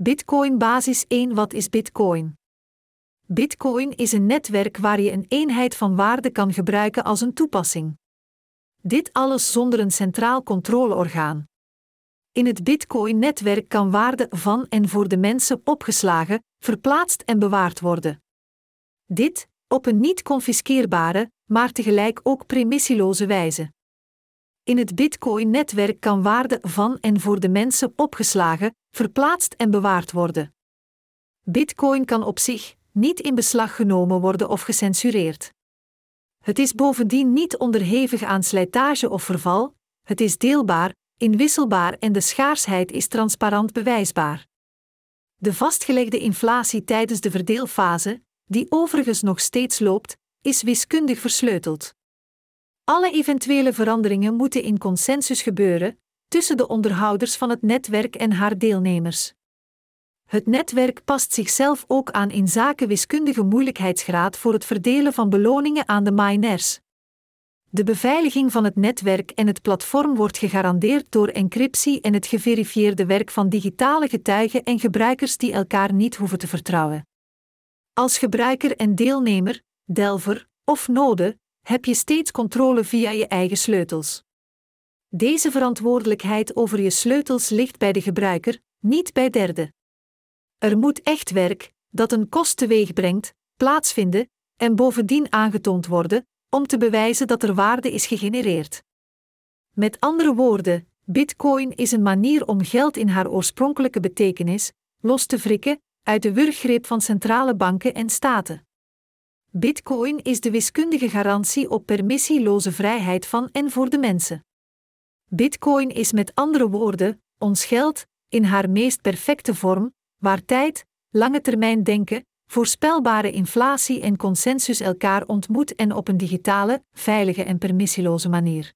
Bitcoin Basis 1 Wat is Bitcoin? Bitcoin is een netwerk waar je een eenheid van waarde kan gebruiken als een toepassing. Dit alles zonder een centraal controleorgaan. In het Bitcoin-netwerk kan waarde van en voor de mensen opgeslagen, verplaatst en bewaard worden. Dit op een niet confiskeerbare, maar tegelijk ook premissieloze wijze. In het Bitcoin-netwerk kan waarde van en voor de mensen opgeslagen, verplaatst en bewaard worden. Bitcoin kan op zich niet in beslag genomen worden of gecensureerd. Het is bovendien niet onderhevig aan slijtage of verval, het is deelbaar, inwisselbaar en de schaarsheid is transparant bewijsbaar. De vastgelegde inflatie tijdens de verdeelfase, die overigens nog steeds loopt, is wiskundig versleuteld. Alle eventuele veranderingen moeten in consensus gebeuren tussen de onderhouders van het netwerk en haar deelnemers. Het netwerk past zichzelf ook aan in zaken wiskundige moeilijkheidsgraad voor het verdelen van beloningen aan de miners. De beveiliging van het netwerk en het platform wordt gegarandeerd door encryptie en het geverifieerde werk van digitale getuigen en gebruikers die elkaar niet hoeven te vertrouwen. Als gebruiker en deelnemer, delver of node heb je steeds controle via je eigen sleutels. Deze verantwoordelijkheid over je sleutels ligt bij de gebruiker, niet bij derden. Er moet echt werk, dat een kost teweeg brengt, plaatsvinden en bovendien aangetoond worden, om te bewijzen dat er waarde is gegenereerd. Met andere woorden, Bitcoin is een manier om geld in haar oorspronkelijke betekenis los te wrikken uit de wurggreep van centrale banken en staten. Bitcoin is de wiskundige garantie op permissieloze vrijheid van en voor de mensen. Bitcoin is met andere woorden ons geld, in haar meest perfecte vorm, waar tijd, lange termijn denken, voorspelbare inflatie en consensus elkaar ontmoet en op een digitale, veilige en permissieloze manier.